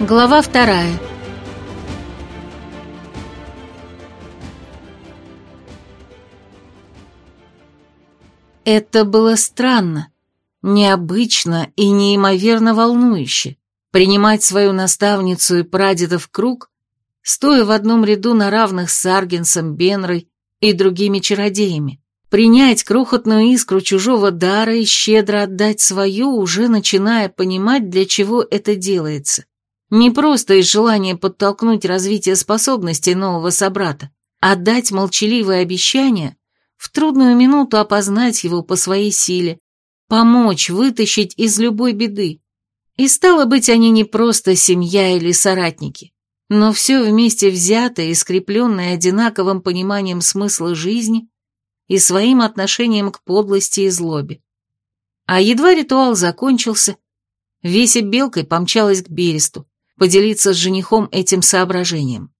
Глава вторая. Это было странно, необычно и неимоверно волнующе принимать свою наставницу и прадеда в круг, стоя в одном ряду на равных с Аргенсом, Бенрой и другими чародеями, принять крохотную искру чужого дара и щедро отдать свою, уже начиная понимать, для чего это делается. Не просто из желания подтолкнуть развитие способностей нового собрата, а дать молчаливое обещание в трудную минуту опознать его по своей силе, помочь вытащить из любой беды. И стало быть, они не просто семья или соратники, но все вместе взятое и скрепленное одинаковым пониманием смысла жизни и своим отношением к подлости и злобе. А едва ритуал закончился, Веся белкой помчалась к Бересту, поделиться с женихом этим соображением.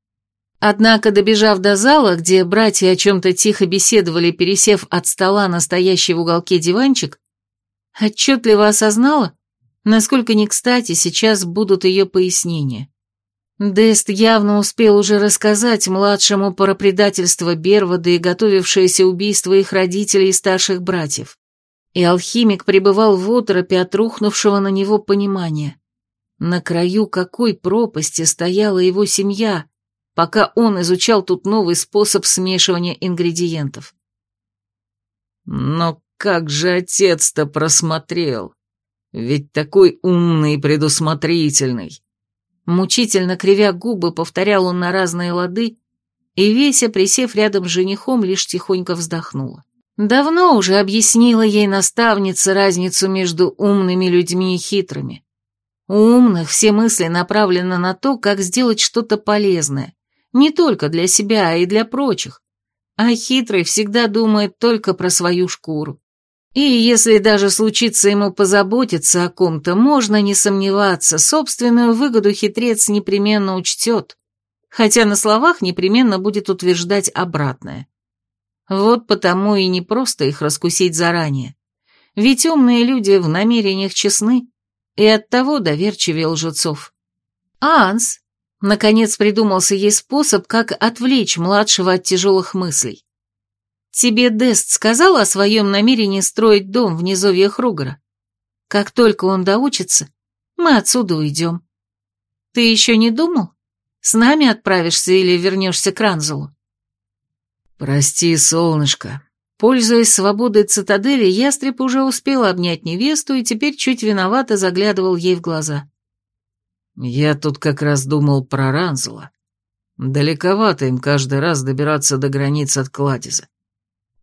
Однако, добежав до зала, где братья о чем-то тихо беседовали, пересев от стола на стоящий в уголке диванчик, отчетливо осознала, насколько не кстати сейчас будут ее пояснения. Дест явно успел уже рассказать младшему про предательство Бервода и готовившееся убийство их родителей и старших братьев. И алхимик пребывал в оторопе от рухнувшего на него понимания. На краю какой пропасти стояла его семья, пока он изучал тут новый способ смешивания ингредиентов. Но как же отец-то просмотрел? Ведь такой умный и предусмотрительный. Мучительно кривя губы, повторял он на разные лады, и Веся, присев рядом с женихом, лишь тихонько вздохнула. Давно уже объяснила ей наставница разницу между умными людьми и хитрыми. У умных все мысли направлены на то, как сделать что-то полезное. Не только для себя, а и для прочих. А хитрый всегда думает только про свою шкуру. И если даже случится ему позаботиться о ком-то, можно не сомневаться, собственную выгоду хитрец непременно учтет, хотя на словах непременно будет утверждать обратное. Вот потому и не просто их раскусить заранее. Ведь умные люди в намерениях честны, и оттого доверчивее лжецов. Анс, наконец придумался ей способ, как отвлечь младшего от тяжелых мыслей. Тебе Дест сказал о своем намерении строить дом в низовьях Ругара? Как только он доучится, мы отсюда уйдем. Ты еще не думал? С нами отправишься или вернешься к Ранзелу? Прости, солнышко, Пользуясь свободой цитадели, ястреб уже успел обнять невесту и теперь чуть виновато заглядывал ей в глаза. «Я тут как раз думал про Ранзела. Далековато им каждый раз добираться до границ от Кладеза.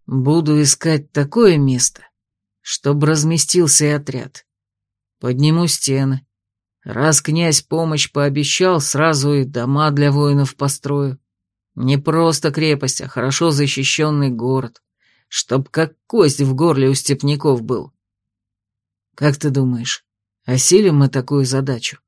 Буду искать такое место, чтобы разместился и отряд. Подниму стены. Раз князь помощь пообещал, сразу и дома для воинов построю. Не просто крепость, а хорошо защищенный город чтоб как кость в горле у степняков был. Как ты думаешь, осилим мы такую задачу?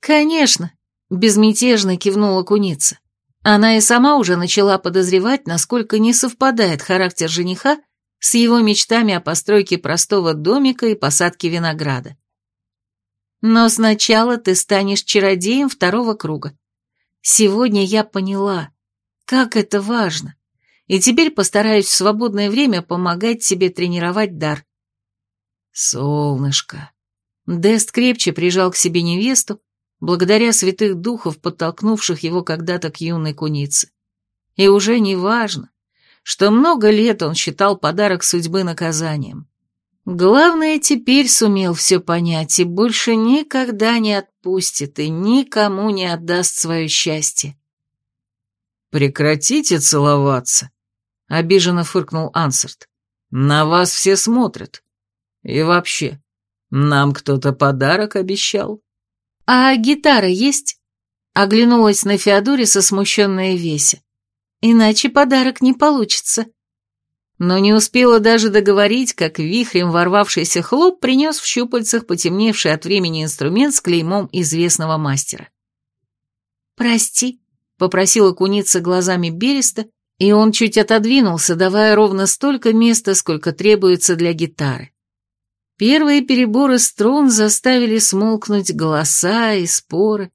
Конечно, безмятежно кивнула куница. Она и сама уже начала подозревать, насколько не совпадает характер жениха с его мечтами о постройке простого домика и посадке винограда. Но сначала ты станешь чародеем второго круга. Сегодня я поняла, как это важно и теперь постараюсь в свободное время помогать себе тренировать дар. Солнышко. Дест крепче прижал к себе невесту, благодаря святых духов, подтолкнувших его когда-то к юной кунице. И уже не важно, что много лет он считал подарок судьбы наказанием. Главное, теперь сумел все понять и больше никогда не отпустит и никому не отдаст свое счастье. «Прекратите целоваться!» — обиженно фыркнул Ансерт. «На вас все смотрят. И вообще, нам кто-то подарок обещал». «А гитара есть?» — оглянулась на Феодориса смущенная Веся. «Иначе подарок не получится». Но не успела даже договорить, как вихрем ворвавшийся хлоп принес в щупальцах потемневший от времени инструмент с клеймом известного мастера. «Прости», — попросила куница глазами Береста и он чуть отодвинулся, давая ровно столько места, сколько требуется для гитары. Первые переборы струн заставили смолкнуть голоса и споры,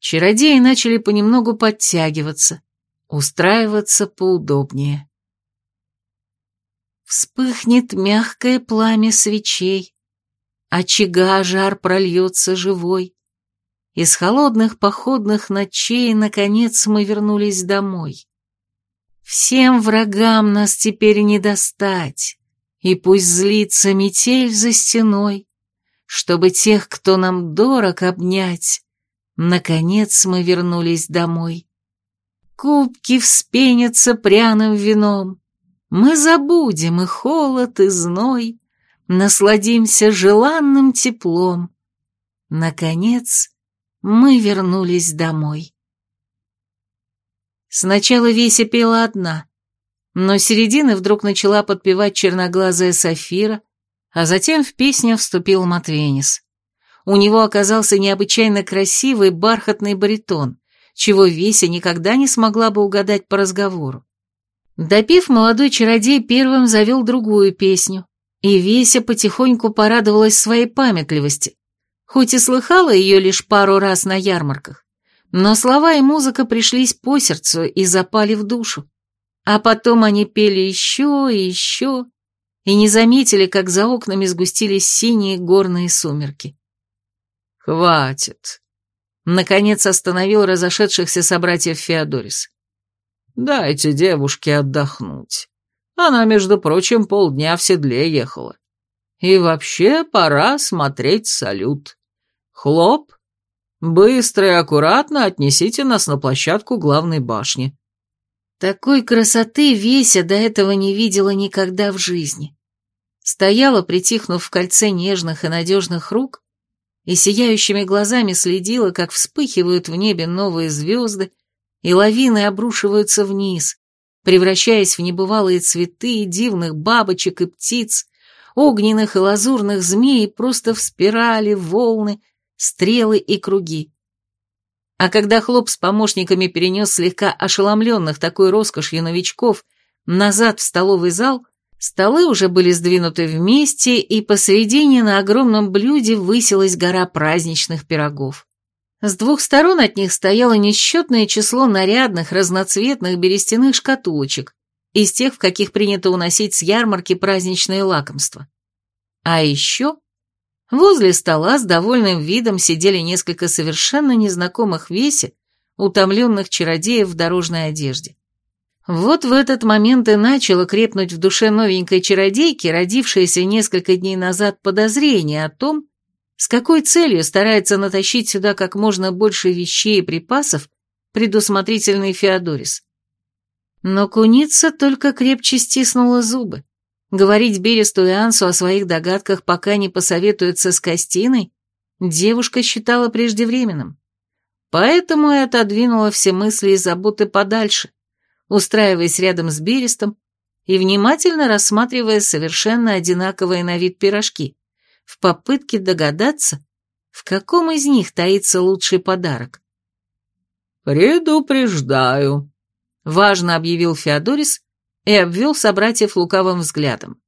Чародеи начали понемногу подтягиваться, устраиваться поудобнее. Вспыхнет мягкое пламя свечей, очага жар прольется живой. Из холодных походных ночей, наконец, мы вернулись домой. Всем врагам нас теперь не достать, и пусть злится метель за стеной, чтобы тех, кто нам дорог, обнять, наконец мы вернулись домой. Кубки вспенятся пряным вином, мы забудем и холод, и зной, насладимся желанным теплом. Наконец, мы вернулись домой. Сначала Веся пела одна, но середины вдруг начала подпевать черноглазая Сафира, а затем в песню вступил Матвенис. У него оказался необычайно красивый бархатный баритон, чего Веся никогда не смогла бы угадать по разговору. Допив, молодой чародей первым завел другую песню, и Веся потихоньку порадовалась своей памятливости, хоть и слыхала ее лишь пару раз на ярмарках. Но слова и музыка пришлись по сердцу и запали в душу. А потом они пели еще и еще, и не заметили, как за окнами сгустились синие горные сумерки. «Хватит!» Наконец остановил разошедшихся собратьев Феодорис. «Дайте девушке отдохнуть. Она, между прочим, полдня в седле ехала. И вообще пора смотреть салют. Хлоп, Быстро и аккуратно отнесите нас на площадку главной башни». Такой красоты Веся до этого не видела никогда в жизни. Стояла, притихнув в кольце нежных и надежных рук, и сияющими глазами следила, как вспыхивают в небе новые звезды, и лавины обрушиваются вниз, превращаясь в небывалые цветы, дивных бабочек и птиц, огненных и лазурных змей просто в спирали, волны стрелы и круги. А когда Хлоп с помощниками перенес слегка ошеломленных такой роскошью новичков назад в столовый зал, столы уже были сдвинуты вместе, и посередине на огромном блюде высилась гора праздничных пирогов. С двух сторон от них стояло несчетное число нарядных, разноцветных берестяных шкатулочек, из тех, в каких принято уносить с ярмарки праздничные лакомства. А еще Возле стола с довольным видом сидели несколько совершенно незнакомых весе, утомленных чародеев в дорожной одежде. Вот в этот момент и начало крепнуть в душе новенькой чародейки, родившееся несколько дней назад подозрение о том, с какой целью старается натащить сюда как можно больше вещей и припасов предусмотрительный Феодорис. Но куница только крепче стиснула зубы. Говорить Бересту и Ансу о своих догадках, пока не посоветуется с Костиной, девушка считала преждевременным. Поэтому и отодвинула все мысли и заботы подальше, устраиваясь рядом с Берестом и внимательно рассматривая совершенно одинаковые на вид пирожки, в попытке догадаться, в каком из них таится лучший подарок. «Предупреждаю», — важно объявил Феодорис, и обвел собратьев лукавым взглядом.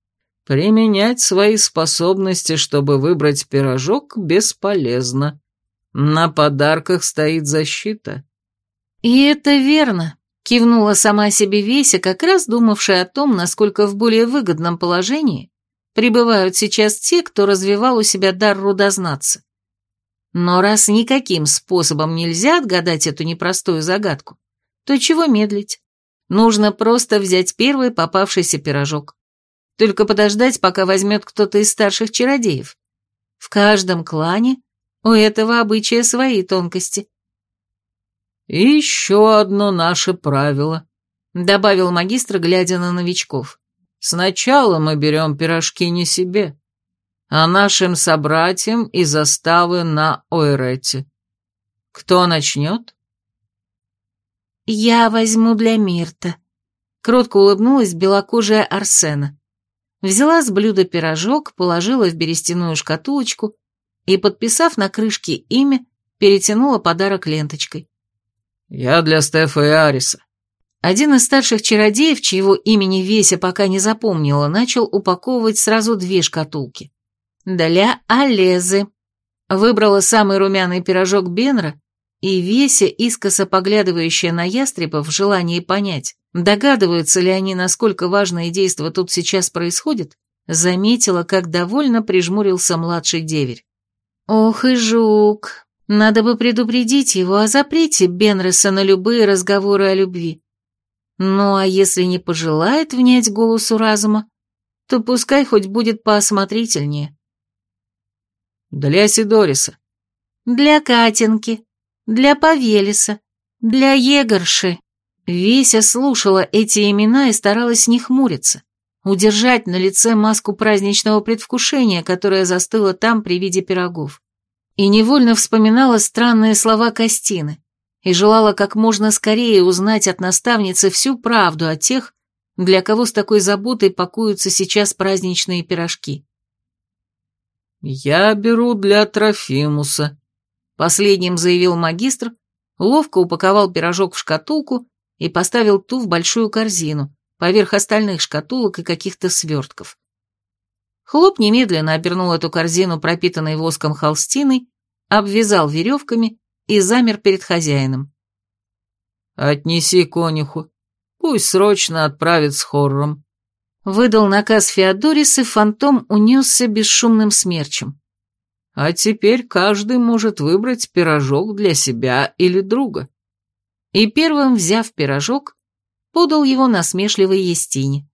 Применять свои способности, чтобы выбрать пирожок, бесполезно. На подарках стоит защита. И это верно, кивнула сама себе Веся, как раз думавшая о том, насколько в более выгодном положении пребывают сейчас те, кто развивал у себя дар рудознаться. Но раз никаким способом нельзя отгадать эту непростую загадку, то чего медлить? Нужно просто взять первый попавшийся пирожок. Только подождать, пока возьмет кто-то из старших чародеев. В каждом клане у этого обычая свои тонкости. «И еще одно наше правило», — добавил магистр, глядя на новичков. «Сначала мы берем пирожки не себе, а нашим собратьям и заставы на Ойрете. Кто начнет?» «Я возьму для Мирта», — кротко улыбнулась белокожая Арсена. Взяла с блюда пирожок, положила в берестяную шкатулочку и, подписав на крышке имя, перетянула подарок ленточкой. «Я для Стефа и Ариса». Один из старших чародеев, чьего имени Веся пока не запомнила, начал упаковывать сразу две шкатулки. Для Алезы. Выбрала самый румяный пирожок Бенра и Веся, искоса поглядывающая на ястребов в желании понять, догадываются ли они, насколько важное действо тут сейчас происходит, заметила, как довольно прижмурился младший деверь. «Ох и жук! Надо бы предупредить его о запрете Бенреса на любые разговоры о любви. Ну а если не пожелает внять голосу разума, то пускай хоть будет поосмотрительнее». «Для Сидориса». «Для Катеньки», для Павелиса, для Егорши. Веся слушала эти имена и старалась не хмуриться, удержать на лице маску праздничного предвкушения, которая застыла там при виде пирогов. И невольно вспоминала странные слова Костины и желала как можно скорее узнать от наставницы всю правду о тех, для кого с такой заботой пакуются сейчас праздничные пирожки. «Я беру для Трофимуса», Последним заявил магистр, ловко упаковал пирожок в шкатулку и поставил ту в большую корзину, поверх остальных шкатулок и каких-то свертков. Хлоп немедленно обернул эту корзину, пропитанной воском холстиной, обвязал веревками и замер перед хозяином. «Отнеси конюху, пусть срочно отправит с хорром», выдал наказ Феодорис, и фантом унесся бесшумным смерчем. А теперь каждый может выбрать пирожок для себя или друга. И первым, взяв пирожок, подал его насмешливой Естине.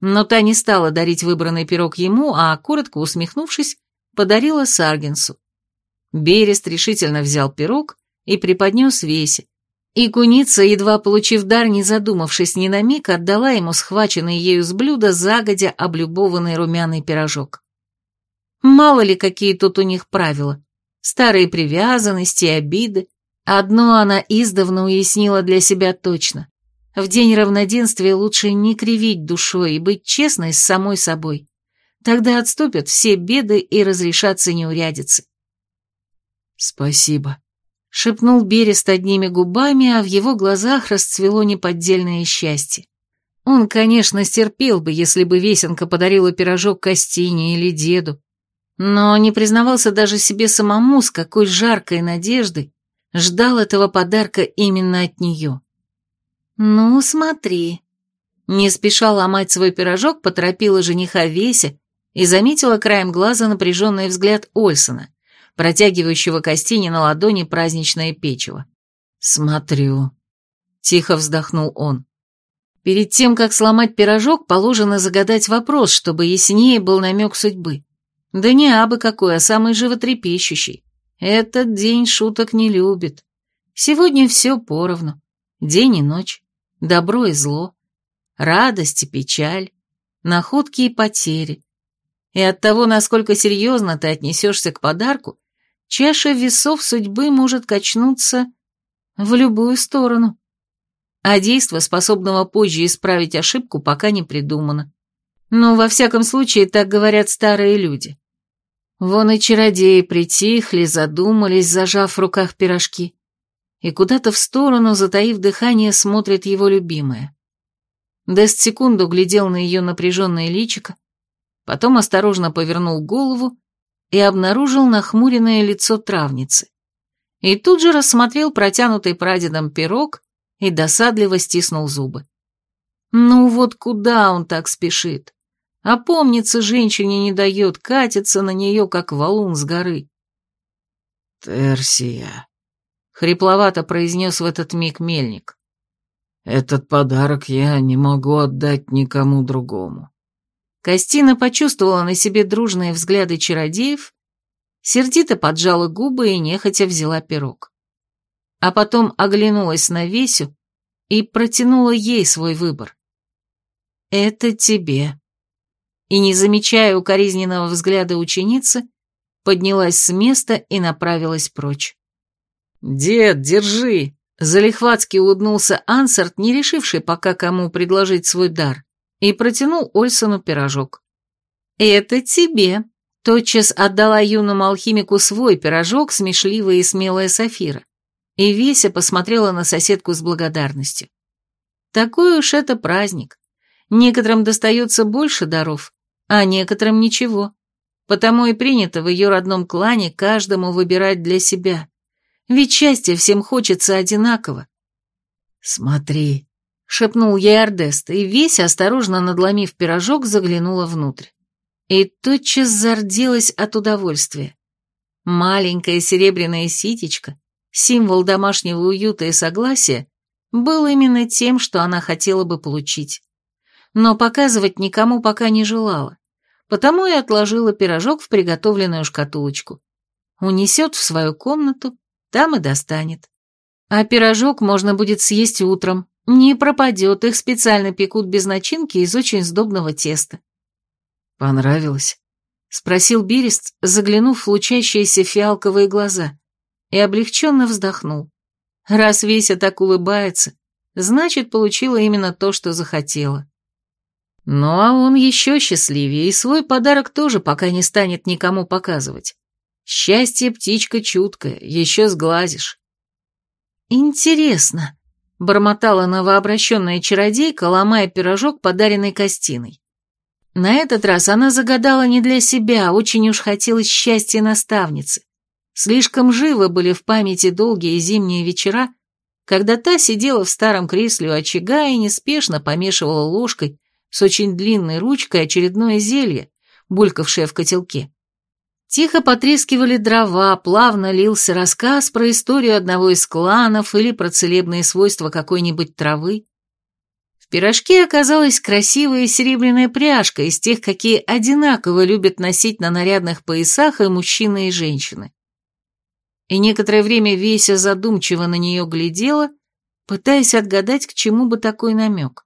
Но та не стала дарить выбранный пирог ему, а, коротко усмехнувшись, подарила Саргенсу. Берест решительно взял пирог и преподнес Весе, и куница, едва получив дар, не задумавшись ни на миг, отдала ему схваченный ею с блюда загодя облюбованный румяный пирожок. Мало ли, какие тут у них правила. Старые привязанности и обиды. Одно она издавна уяснила для себя точно. В день равноденствия лучше не кривить душой и быть честной с самой собой. Тогда отступят все беды и разрешатся неурядицы. «Спасибо», — шепнул Берест одними губами, а в его глазах расцвело неподдельное счастье. Он, конечно, стерпел бы, если бы Весенка подарила пирожок Костине или деду, но не признавался даже себе самому, с какой жаркой надеждой ждал этого подарка именно от нее. «Ну, смотри». Не спеша ломать свой пирожок, поторопила жениха Веся и заметила краем глаза напряженный взгляд Ольсона, протягивающего Костине на ладони праздничное печево. «Смотрю», — тихо вздохнул он. Перед тем, как сломать пирожок, положено загадать вопрос, чтобы яснее был намек судьбы. Да не абы какой, а самый животрепещущий. Этот день шуток не любит. Сегодня все поровну. День и ночь, добро и зло, радость и печаль, находки и потери. И от того, насколько серьезно ты отнесешься к подарку, чаша весов судьбы может качнуться в любую сторону. А действо, способного позже исправить ошибку, пока не придумано. Но, во всяком случае, так говорят старые люди. Вон и чародеи притихли, задумались, зажав в руках пирожки. И куда-то в сторону, затаив дыхание, смотрит его любимая. Дест секунду глядел на ее напряженное личико, потом осторожно повернул голову и обнаружил нахмуренное лицо травницы. И тут же рассмотрел протянутый прадедом пирог и досадливо стиснул зубы. Ну вот куда он так спешит? Опомниться женщине не дает, катится на нее, как валун с горы. «Терсия», — хрипловато произнес в этот миг мельник. «Этот подарок я не могу отдать никому другому». Костина почувствовала на себе дружные взгляды чародеев, сердито поджала губы и нехотя взяла пирог. А потом оглянулась на Весю и протянула ей свой выбор. «Это тебе» и, не замечая укоризненного взгляда ученицы, поднялась с места и направилась прочь. «Дед, держи!» Залихватски улыбнулся Ансарт, не решивший пока кому предложить свой дар, и протянул Ольсону пирожок. «Это тебе!» Тотчас отдала юному алхимику свой пирожок, смешливая и смелая Сафира, и Веся посмотрела на соседку с благодарностью. Такой уж это праздник. Некоторым достается больше даров, а некоторым ничего. Потому и принято в ее родном клане каждому выбирать для себя. Ведь счастье всем хочется одинаково. «Смотри», — шепнул ей Ордест, и весь, осторожно надломив пирожок, заглянула внутрь. И тотчас зарделась от удовольствия. Маленькое серебряное ситечко, символ домашнего уюта и согласия, был именно тем, что она хотела бы получить. Но показывать никому пока не желала, потому и отложила пирожок в приготовленную шкатулочку. Унесет в свою комнату, там и достанет. А пирожок можно будет съесть утром, не пропадет, их специально пекут без начинки из очень сдобного теста. «Понравилось?» — спросил Бирест, заглянув в лучащиеся фиалковые глаза, и облегченно вздохнул. Раз Веся так улыбается, значит, получила именно то, что захотела. Ну а он еще счастливее, и свой подарок тоже пока не станет никому показывать. Счастье птичка чуткая, еще сглазишь. Интересно, бормотала новообращенная чародейка, ломая пирожок, подаренный Костиной. На этот раз она загадала не для себя, очень уж хотелось счастья наставницы. Слишком живы были в памяти долгие зимние вечера, когда та сидела в старом кресле у очага и неспешно помешивала ложкой с очень длинной ручкой очередное зелье, булькавшее в котелке. Тихо потрескивали дрова, плавно лился рассказ про историю одного из кланов или про целебные свойства какой-нибудь травы. В пирожке оказалась красивая серебряная пряжка из тех, какие одинаково любят носить на нарядных поясах и мужчины, и женщины и некоторое время Веся задумчиво на нее глядела, пытаясь отгадать, к чему бы такой намек.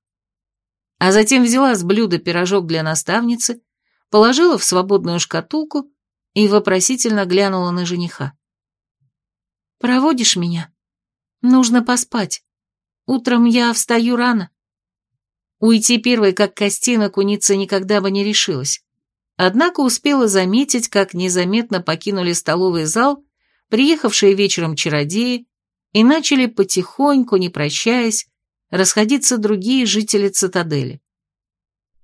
А затем взяла с блюда пирожок для наставницы, положила в свободную шкатулку и вопросительно глянула на жениха. «Проводишь меня? Нужно поспать. Утром я встаю рано». Уйти первой, как Костина, куница никогда бы не решилась. Однако успела заметить, как незаметно покинули столовый зал приехавшие вечером чародеи, и начали потихоньку, не прощаясь, расходиться другие жители цитадели.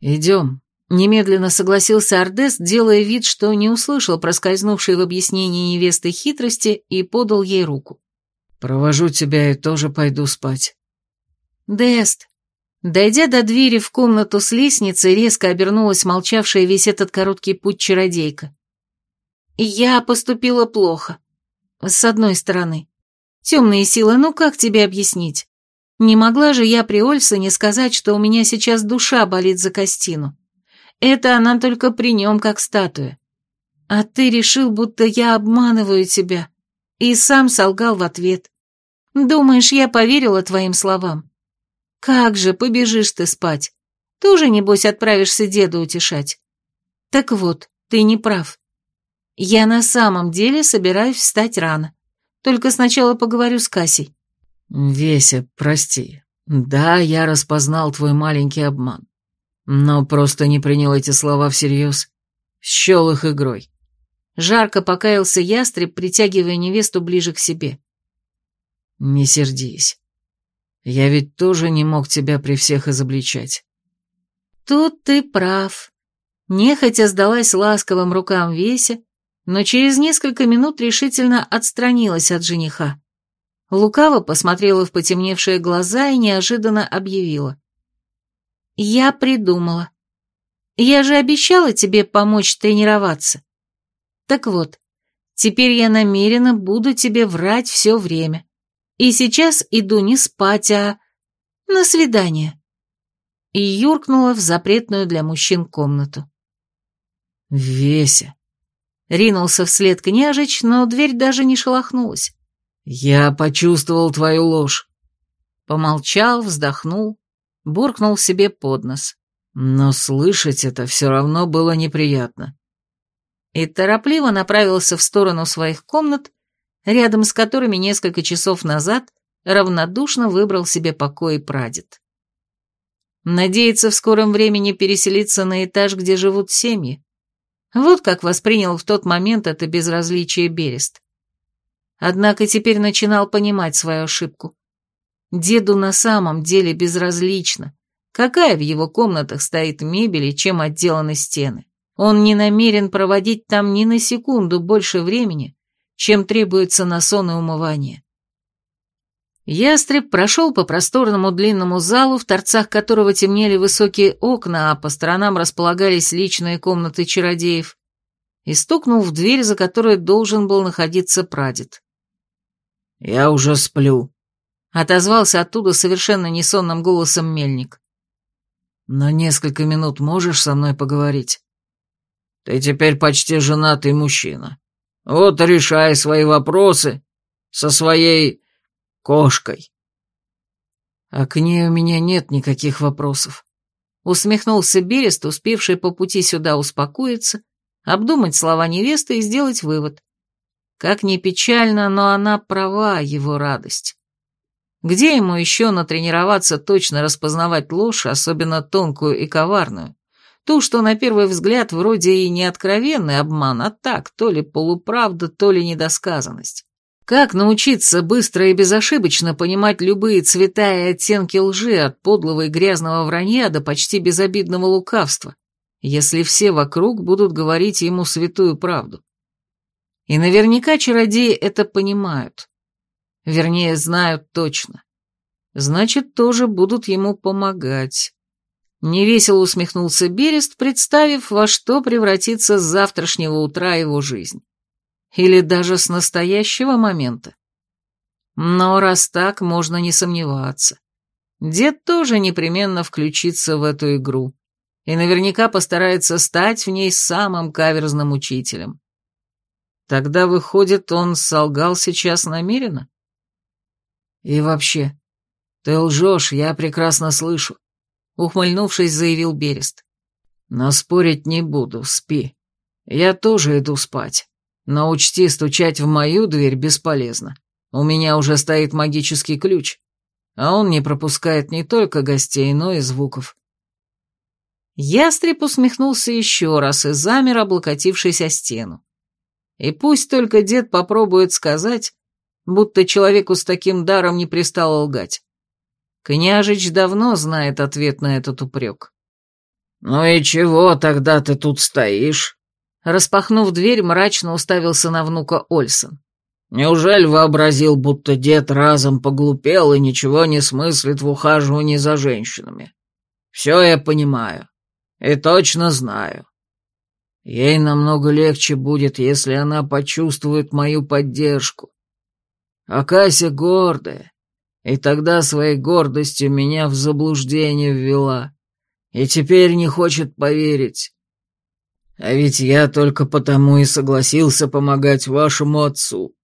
«Идем», — немедленно согласился Ордес, делая вид, что не услышал проскользнувшей в объяснении невесты хитрости и подал ей руку. «Провожу тебя и тоже пойду спать». «Дест», Дойдя до двери в комнату с лестницей, резко обернулась молчавшая весь этот короткий путь чародейка. «Я поступила плохо. С одной стороны. Темные силы, ну как тебе объяснить? Не могла же я при Ольсоне сказать, что у меня сейчас душа болит за Костину. Это она только при нем, как статуя. А ты решил, будто я обманываю тебя. И сам солгал в ответ. Думаешь, я поверила твоим словам? Как же, побежишь ты спать. Тоже, небось, отправишься деда утешать. Так вот, ты не прав. Я на самом деле собираюсь встать рано. Только сначала поговорю с Касей. Веся, прости. Да, я распознал твой маленький обман. Но просто не принял эти слова всерьез. Счел их игрой. Жарко покаялся ястреб, притягивая невесту ближе к себе. Не сердись. Я ведь тоже не мог тебя при всех изобличать. Тут ты прав. Нехотя сдалась ласковым рукам Веся, но через несколько минут решительно отстранилась от жениха. Лукаво посмотрела в потемневшие глаза и неожиданно объявила. «Я придумала. Я же обещала тебе помочь тренироваться. Так вот, теперь я намеренно буду тебе врать все время. И сейчас иду не спать, а на свидание». И юркнула в запретную для мужчин комнату. «Веся, Ринулся вслед княжич, но дверь даже не шелохнулась. «Я почувствовал твою ложь». Помолчал, вздохнул, буркнул себе под нос. Но слышать это все равно было неприятно. И торопливо направился в сторону своих комнат, рядом с которыми несколько часов назад равнодушно выбрал себе покой прадед. Надеется в скором времени переселиться на этаж, где живут семьи. Вот как воспринял в тот момент это безразличие Берест. Однако теперь начинал понимать свою ошибку. Деду на самом деле безразлично, какая в его комнатах стоит мебель и чем отделаны стены. Он не намерен проводить там ни на секунду больше времени, чем требуется на сон и умывание. Ястреб прошел по просторному длинному залу, в торцах которого темнели высокие окна, а по сторонам располагались личные комнаты чародеев, и стукнул в дверь, за которой должен был находиться прадед. «Я уже сплю», — отозвался оттуда совершенно несонным голосом мельник. «На несколько минут можешь со мной поговорить?» «Ты теперь почти женатый мужчина. Вот решай свои вопросы со своей кошкой. А к ней у меня нет никаких вопросов. Усмехнулся Берест, успевший по пути сюда успокоиться, обдумать слова невесты и сделать вывод. Как ни печально, но она права, его радость. Где ему еще натренироваться точно распознавать ложь, особенно тонкую и коварную? Ту, что на первый взгляд вроде и не откровенный обман, а так, то ли полуправда, то ли недосказанность. Как научиться быстро и безошибочно понимать любые цвета и оттенки лжи от подлого и грязного вранья до почти безобидного лукавства, если все вокруг будут говорить ему святую правду? И наверняка чародеи это понимают. Вернее, знают точно. Значит, тоже будут ему помогать. Невесело усмехнулся Берест, представив, во что превратится с завтрашнего утра его жизнь. Или даже с настоящего момента. Но раз так, можно не сомневаться. Дед тоже непременно включится в эту игру и наверняка постарается стать в ней самым каверзным учителем. Тогда, выходит, он солгал сейчас намеренно? И вообще, ты лжешь, я прекрасно слышу, ухмыльнувшись, заявил Берест. Но спорить не буду, спи. Я тоже иду спать. Но учти, стучать в мою дверь бесполезно. У меня уже стоит магический ключ, а он не пропускает не только гостей, но и звуков. Ястреб усмехнулся еще раз и замер, облокотившись о стену. И пусть только дед попробует сказать, будто человеку с таким даром не пристало лгать. Княжич давно знает ответ на этот упрек. «Ну и чего тогда ты тут стоишь?» Распахнув дверь, мрачно уставился на внука Ольсон. «Неужели вообразил, будто дед разом поглупел и ничего не смыслит в ухаживании за женщинами? Все я понимаю. И точно знаю. Ей намного легче будет, если она почувствует мою поддержку. А Кася гордая, и тогда своей гордостью меня в заблуждение ввела, и теперь не хочет поверить. А ведь я только потому и согласился помогать вашему отцу.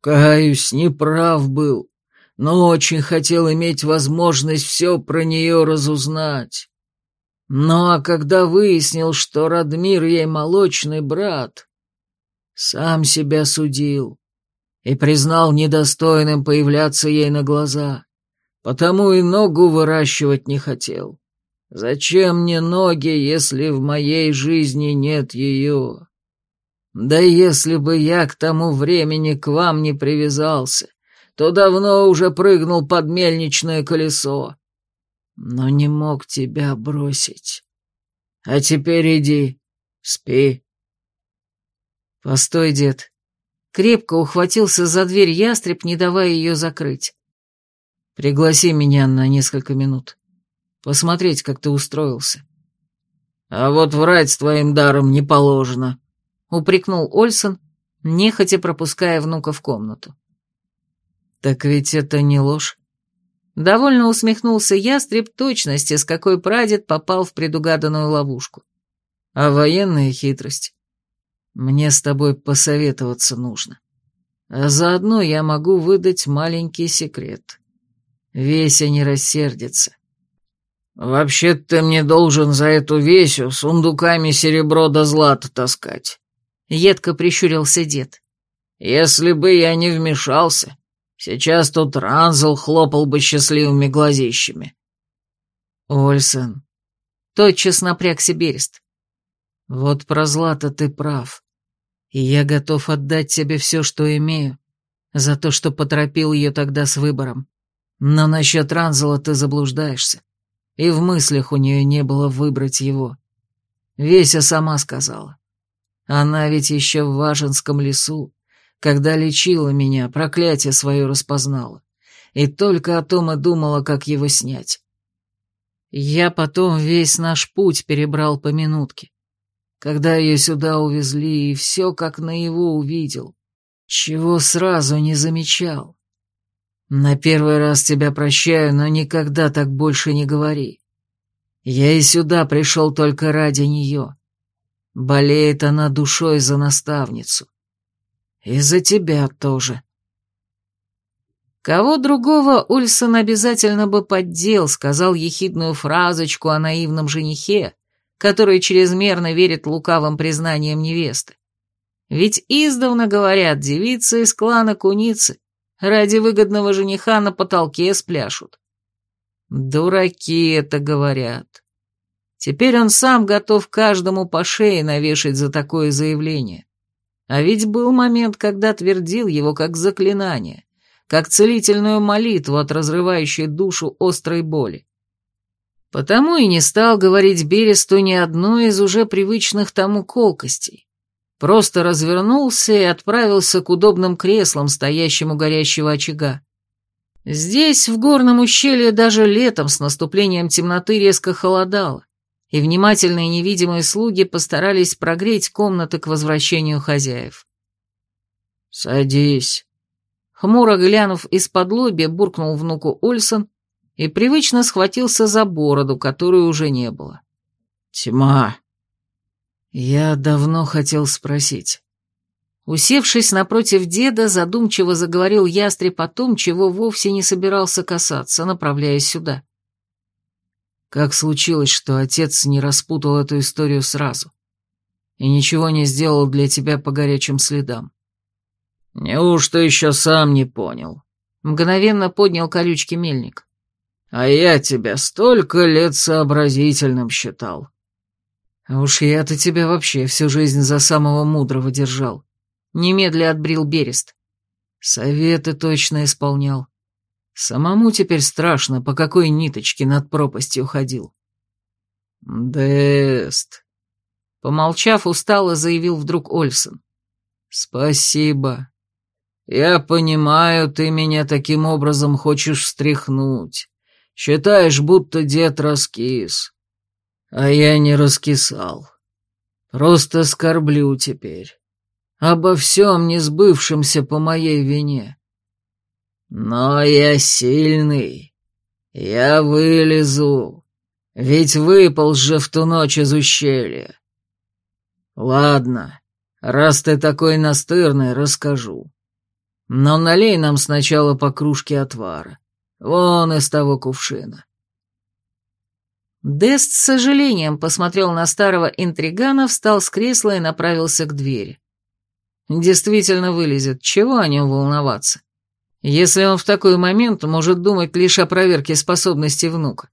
Каюсь, неправ был, но очень хотел иметь возможность все про нее разузнать. Ну а когда выяснил, что Радмир ей молочный брат, сам себя судил и признал недостойным появляться ей на глаза, потому и ногу выращивать не хотел. Зачем мне ноги, если в моей жизни нет ее? Да если бы я к тому времени к вам не привязался, то давно уже прыгнул под мельничное колесо. Но не мог тебя бросить. А теперь иди, спи. Постой, дед. Крепко ухватился за дверь ястреб, не давая ее закрыть. Пригласи меня на несколько минут. Посмотреть, как ты устроился. А вот врать с твоим даром не положено, упрекнул Ольсон, нехотя пропуская внука в комнату. Так ведь это не ложь. Довольно усмехнулся ястреб точности, с какой прадед попал в предугаданную ловушку. А военная хитрость? Мне с тобой посоветоваться нужно. А заодно я могу выдать маленький секрет. Веся не рассердится. «Вообще ты мне должен за эту весю сундуками серебро да злато таскать», — едко прищурился дед. «Если бы я не вмешался, сейчас тут Ранзел хлопал бы счастливыми глазищами». «Ольсен», — тотчас напрягся Берест. «Вот про злато ты прав, и я готов отдать тебе все, что имею, за то, что поторопил ее тогда с выбором. Но насчет Ранзела ты заблуждаешься и в мыслях у нее не было выбрать его. Веся сама сказала. Она ведь еще в Важенском лесу, Когда лечила меня, проклятие свое распознала. И только о том и думала, как его снять. Я потом весь наш путь перебрал по минутке. Когда ее сюда увезли, и все как на его увидел, чего сразу не замечал. На первый раз тебя прощаю, но никогда так больше не говори. Я и сюда пришел только ради нее. Болеет она душой за наставницу. И за тебя тоже. Кого другого Ульсон обязательно бы поддел, сказал ехидную фразочку о наивном женихе, который чрезмерно верит лукавым признаниям невесты. Ведь издавна говорят, девицы из клана куницы ради выгодного жениха на потолке спляшут. Дураки это говорят. Теперь он сам готов каждому по шее навешать за такое заявление. А ведь был момент, когда твердил его как заклинание, как целительную молитву от разрывающей душу острой боли. Потому и не стал говорить Бересту ни одной из уже привычных тому колкостей. Просто развернулся и отправился к удобным креслам, стоящим у горящего очага. Здесь, в горном ущелье, даже летом с наступлением темноты резко холодало, и внимательные невидимые слуги постарались прогреть комнаты к возвращению хозяев. «Садись», Хмуро глянув из-под лобья, буркнул внуку Ольсон и привычно схватился за бороду, которой уже не было. «Тьма!» Я давно хотел спросить. Усевшись напротив деда, задумчиво заговорил ястреб о том, чего вовсе не собирался касаться, направляясь сюда. Как случилось, что отец не распутал эту историю сразу и ничего не сделал для тебя по горячим следам? «Неужто еще сам не понял?» Мгновенно поднял колючки мельник. «А я тебя столько лет сообразительным считал». А уж я-то тебя вообще всю жизнь за самого мудрого держал. Немедля отбрил Берест. Советы точно исполнял. Самому теперь страшно, по какой ниточке над пропастью ходил. Дест. Помолчав, устало заявил вдруг Ольсон. Спасибо. «Я понимаю, ты меня таким образом хочешь встряхнуть. Считаешь, будто дед раскис. А я не раскисал. Просто скорблю теперь. Обо всем не сбывшемся по моей вине. Но я сильный. Я вылезу. Ведь выпал же в ту ночь из ущелья. Ладно, раз ты такой настырный, расскажу. Но налей нам сначала по кружке отвара. Вон из того кувшина. Дест с сожалением посмотрел на старого интригана, встал с кресла и направился к двери. Действительно вылезет, чего о нем волноваться? Если он в такой момент может думать лишь о проверке способностей внука.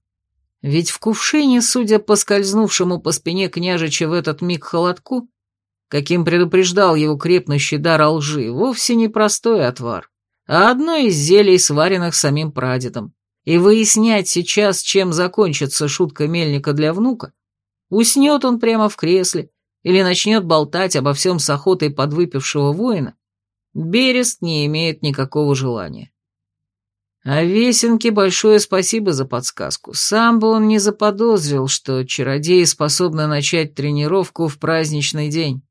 Ведь в кувшине, судя по скользнувшему по спине княжича в этот миг холодку, каким предупреждал его крепнущий дар о лжи, вовсе не простой отвар, а одно из зелий, сваренных самим прадедом. И выяснять сейчас, чем закончится шутка мельника для внука, уснет он прямо в кресле или начнет болтать обо всем с охотой подвыпившего воина, Берест не имеет никакого желания. А Весенке большое спасибо за подсказку. Сам бы он не заподозрил, что чародеи способны начать тренировку в праздничный день.